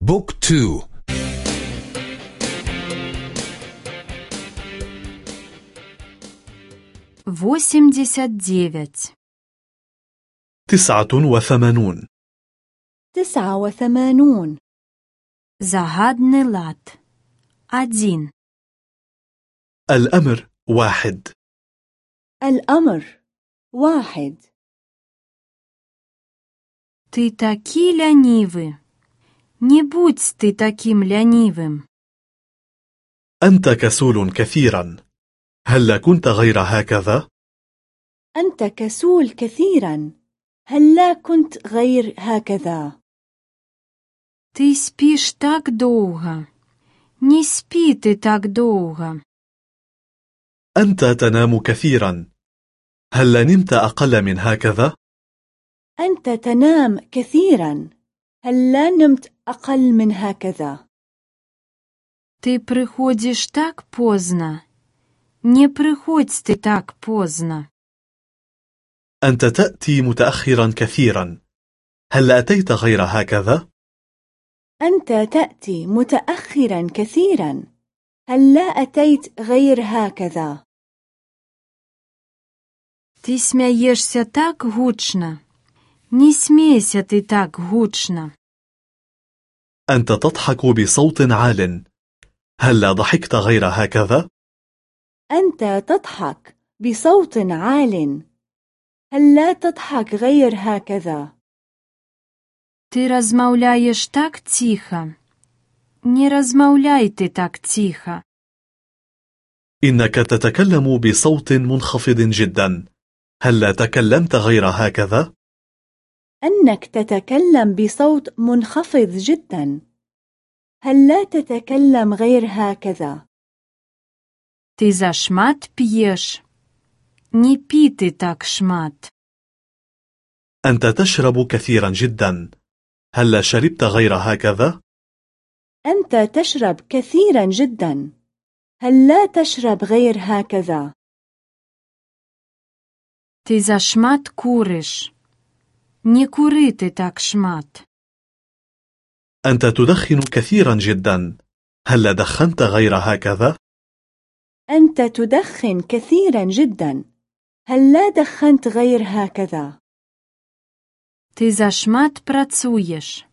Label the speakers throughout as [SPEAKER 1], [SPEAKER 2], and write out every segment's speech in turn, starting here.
[SPEAKER 1] بوك تو
[SPEAKER 2] восемьдесят девять
[SPEAKER 3] تسعة وثمانون
[SPEAKER 4] تسعة وثمانون
[SPEAKER 2] Загадный лад. Один.
[SPEAKER 3] الأمر واحد
[SPEAKER 4] الأمر واحد
[SPEAKER 2] Ты таки лянивый. Не будь ты таким лянивым.
[SPEAKER 3] أنت كسول كثيرا هل كنت غير هكذا؟
[SPEAKER 4] أنت كسول كثيرا هل لا كنت غير هكذا
[SPEAKER 2] Ты спишь так долго. Не спи ты так долго.
[SPEAKER 3] أنت تنام كثيرا هل نمت أقل من هكذا؟
[SPEAKER 4] أنت تنام كثيرا هل لا نمت أقل من هكذا
[SPEAKER 2] Ты приходишь так поздно. Не приходь ты так поздно.
[SPEAKER 3] أنت تأتي متأخرا كثيرا هل أتيت غير هكذا؟
[SPEAKER 4] أنت تأتي متأخرا كثيرا هل لا أتيت غير هكذا
[SPEAKER 2] Ты смеешься так гучно. Не смейся ты так гучно.
[SPEAKER 3] أنت تضحك بصوت عال هل لا ضحكت غير هكذا؟
[SPEAKER 4] أنت تضحك بصوت عال هل لا تضحك غير هكذا
[SPEAKER 2] Ты размаўляешь так тихо. Не размаўляй ты так тихо.
[SPEAKER 3] إنك تتكلم بصوت منخفض جدا هل لا تكلمت غير هكذا؟
[SPEAKER 4] أنك تتكلم بصوت منخفض جدا هل لا تتكلم غير هكذا
[SPEAKER 2] Ты за шмат п'еш. Не пі ты так шмат.
[SPEAKER 3] أنت تشرب كثيرا جدا هل لا شربت غير هكذا؟
[SPEAKER 4] أنت تشرب كثيرا جدا هل لا تشرب غير هكذا
[SPEAKER 2] Ты за шмат куриш. Не кури ти так шмат.
[SPEAKER 3] أنت تدخن كثيرا جدا هل لا دخنت غير هكذا؟
[SPEAKER 4] أنت تدخن كثيرا جدا هل لا دخنت غير هكذا
[SPEAKER 2] Ты за шмат працуєш.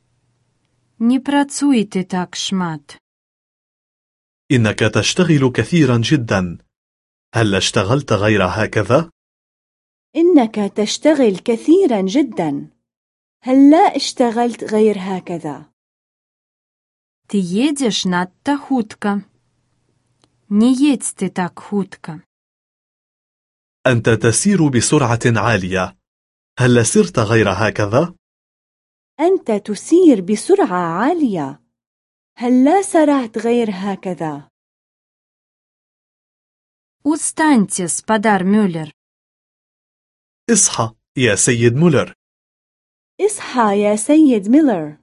[SPEAKER 2] Не працуй ти так шмат.
[SPEAKER 3] إنك تشتغل كثيرا جدا هل لا اشتغلت غير هكذا؟
[SPEAKER 4] إنك تشتغل كثيرا جدا هل لا اشتغلت غير هكذا
[SPEAKER 2] Ти їдеш надто хутка. Не їдь ти так хутка.
[SPEAKER 3] أنت تسير بسرعة عالية هل لا سرت غير هكذا؟
[SPEAKER 4] أنت تسير بسرعة عالية هل لا سرعت غير هكذا
[SPEAKER 2] Устаньте, спадар Мюллер.
[SPEAKER 3] اصحى يا سيد مولر
[SPEAKER 4] اصحى يا سيد ميلر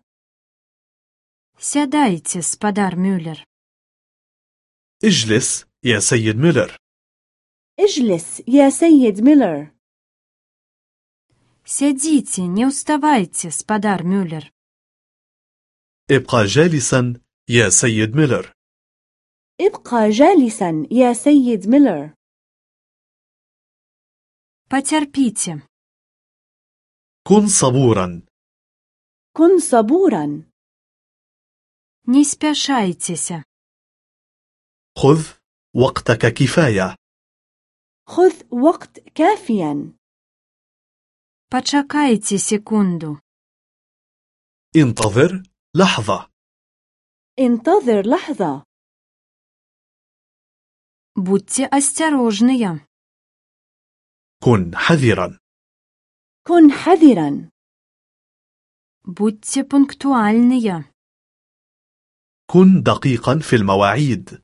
[SPEAKER 2] Сядайте, спадар Мюллер.
[SPEAKER 3] اجلس يا سيد مولر
[SPEAKER 4] اجلس يا سيد ميلر
[SPEAKER 2] Сядите, не уставайте, спадар Мюллер.
[SPEAKER 3] ابقى جالسا يا سيد ميلر
[SPEAKER 4] ابقى جالسا يا سيد ميلر
[SPEAKER 2] Потерпите.
[SPEAKER 3] كن صبورا
[SPEAKER 4] كن صبورا
[SPEAKER 2] Не спешайтеся.
[SPEAKER 3] خذ وقتك كفاية
[SPEAKER 4] خذ وقت كافيا
[SPEAKER 2] Почекайте секунду.
[SPEAKER 3] انتظر لحظة
[SPEAKER 4] انتظر لحظة
[SPEAKER 2] Будьте осторожнее.
[SPEAKER 3] كن حذرا
[SPEAKER 4] كن حذرا
[SPEAKER 2] Будьте пунктуальнее.
[SPEAKER 3] كن دقيقا في المواعيد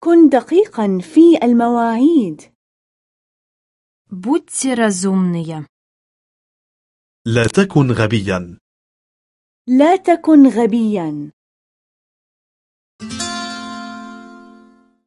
[SPEAKER 4] كن دقيقا في المواعيد
[SPEAKER 2] Будьте разумнее.
[SPEAKER 3] لا تكن غبيا
[SPEAKER 4] لا تكن غبيا